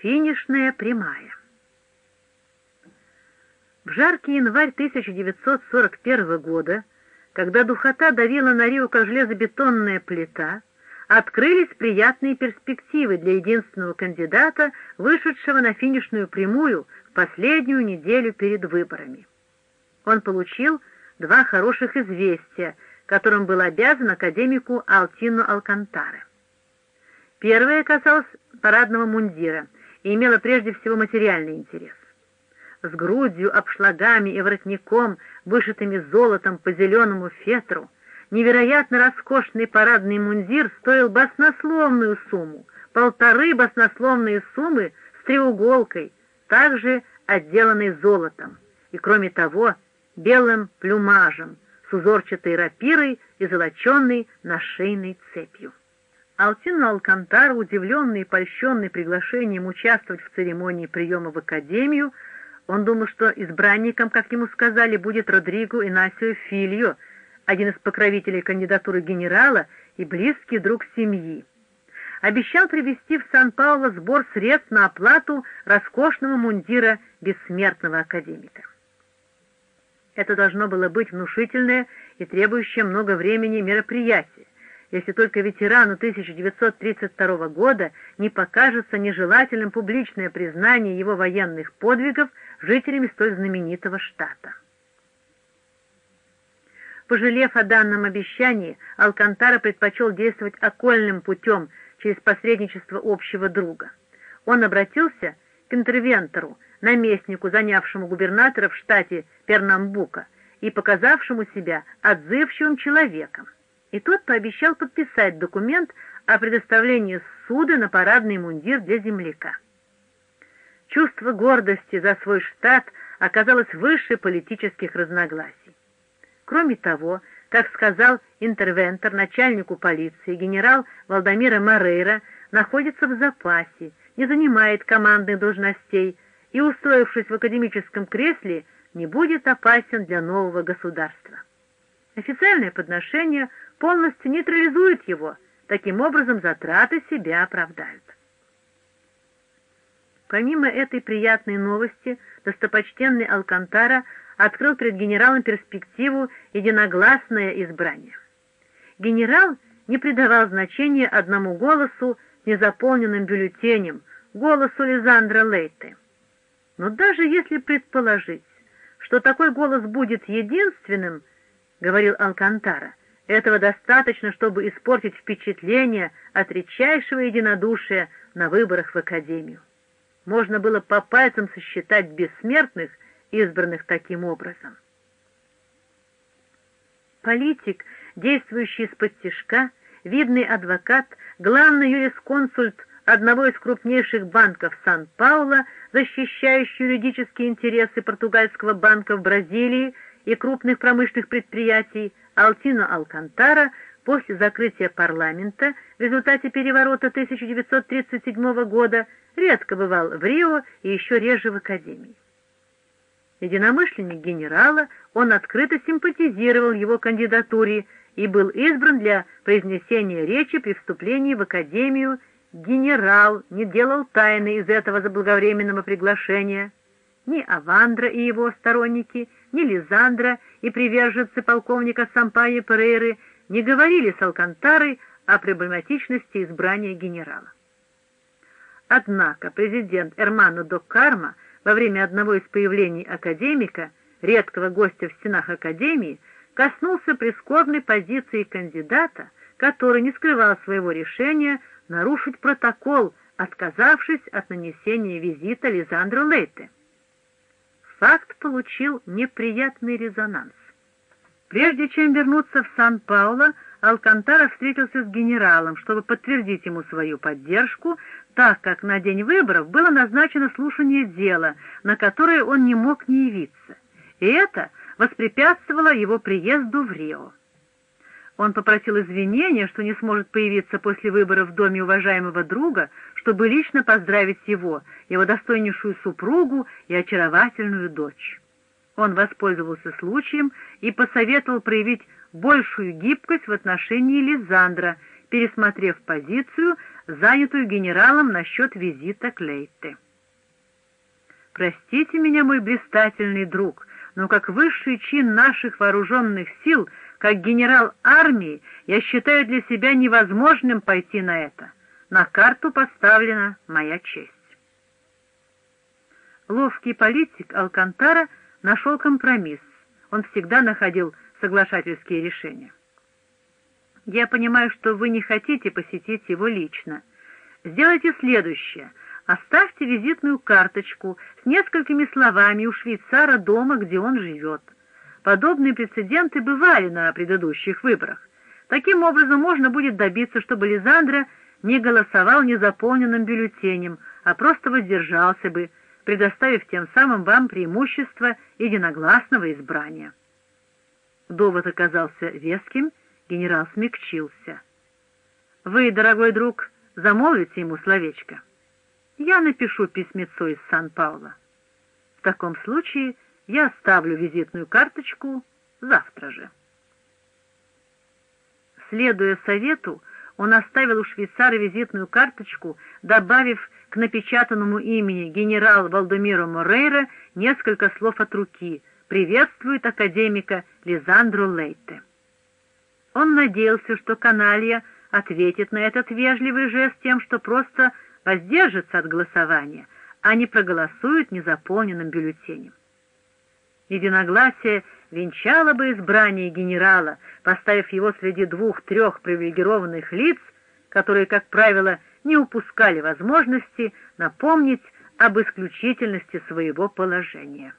Финишная прямая. В жаркий январь 1941 года, когда духота давила на Рио как железобетонная плита, открылись приятные перспективы для единственного кандидата, вышедшего на финишную прямую в последнюю неделю перед выборами. Он получил два хороших известия, которым был обязан академику Алтину Алкантаре. Первое касалось парадного мундира и имело прежде всего материальный интерес. С грудью, обшлагами и воротником, вышитыми золотом по зеленому фетру, невероятно роскошный парадный мундир стоил баснословную сумму, полторы баснословные суммы с треуголкой, также отделанной золотом, и, кроме того, белым плюмажем, с узорчатой рапирой и золоченной нашейной цепью. Алтин Алкантар, удивленный и польщенный приглашением участвовать в церемонии приема в Академию, он думал, что избранником, как ему сказали, будет Родриго Инасио Фильо, один из покровителей кандидатуры генерала и близкий друг семьи. Обещал привезти в Сан-Пауло сбор средств на оплату роскошного мундира бессмертного академика. Это должно было быть внушительное и требующее много времени мероприятие, если только ветерану 1932 года не покажется нежелательным публичное признание его военных подвигов жителями столь знаменитого штата. Пожалев о данном обещании, Алкантара предпочел действовать окольным путем через посредничество общего друга. Он обратился к интервентору, наместнику, занявшему губернатора в штате Пернамбука и показавшему себя отзывчивым человеком. И тот пообещал подписать документ о предоставлении суда на парадный мундир для земляка. Чувство гордости за свой штат оказалось выше политических разногласий. Кроме того, как сказал интервентор начальнику полиции, генерал Валдамира Морейра находится в запасе, не занимает командных должностей, и, устроившись в академическом кресле, не будет опасен для нового государства. Официальное подношение полностью нейтрализует его, таким образом затраты себя оправдают. Помимо этой приятной новости, достопочтенный Алкантара открыл перед генералом перспективу единогласное избрание. Генерал не придавал значения одному голосу, незаполненным бюллетенем, голосу Лизандра Лейте. Но даже если предположить, что такой голос будет единственным, — говорил Алкантара, — этого достаточно, чтобы испортить впечатление от редчайшего единодушия на выборах в Академию. Можно было по пальцам сосчитать бессмертных, избранных таким образом. Политик, действующий из-под тишка, видный адвокат, главный юрисконсульт одного из крупнейших банков Сан-Пауло, защищающий юридические интересы португальского банка в Бразилии и крупных промышленных предприятий, Алтино Алкантара, после закрытия парламента в результате переворота 1937 года редко бывал в Рио и еще реже в Академии. Единомышленник генерала, он открыто симпатизировал его кандидатуре и был избран для произнесения речи при вступлении в Академию генерал не делал тайны из этого заблаговременного приглашения. Ни Авандра и его сторонники, ни Лизандра и приверженцы полковника Сампайи Перейры не говорили с Алкантарой о проблематичности избрания генерала. Однако президент Эрмано до Карма во время одного из появлений академика, редкого гостя в стенах Академии, коснулся прискорбной позиции кандидата, который не скрывал своего решения нарушить протокол, отказавшись от нанесения визита Лизандру Лейте. Факт получил неприятный резонанс. Прежде чем вернуться в Сан-Пауло, Алкантара встретился с генералом, чтобы подтвердить ему свою поддержку, так как на день выборов было назначено слушание дела, на которое он не мог не явиться, и это воспрепятствовало его приезду в Рио. Он попросил извинения, что не сможет появиться после выборов в доме уважаемого друга, чтобы лично поздравить его, его достойнейшую супругу и очаровательную дочь. Он воспользовался случаем и посоветовал проявить большую гибкость в отношении Лизандра, пересмотрев позицию, занятую генералом насчет визита к Лейте. Простите меня, мой блистательный друг, но как высший чин наших вооруженных сил, как генерал армии, я считаю для себя невозможным пойти на это. На карту поставлена моя честь. Ловкий политик Алкантара нашел компромисс. Он всегда находил соглашательские решения. Я понимаю, что вы не хотите посетить его лично. Сделайте следующее. Оставьте визитную карточку с несколькими словами у швейцара дома, где он живет. Подобные прецеденты бывали на предыдущих выборах. Таким образом можно будет добиться, чтобы Лизандра не голосовал незаполненным бюллетенем, а просто воздержался бы, предоставив тем самым вам преимущество единогласного избрания. Довод оказался веским, генерал смягчился. «Вы, дорогой друг, замолвите ему словечко. Я напишу письмецо из Сан-Пауло. В таком случае я оставлю визитную карточку завтра же». Следуя совету, он оставил у швейцара визитную карточку, добавив к напечатанному имени генерал Валдемиру Морейра несколько слов от руки «Приветствует академика Лизандру Лейте». Он надеялся, что каналья ответит на этот вежливый жест тем, что просто воздержится от голосования, а не проголосует незаполненным бюллетенем. Единогласие венчало бы избрание генерала, поставив его среди двух-трех привилегированных лиц, которые, как правило, не упускали возможности напомнить об исключительности своего положения.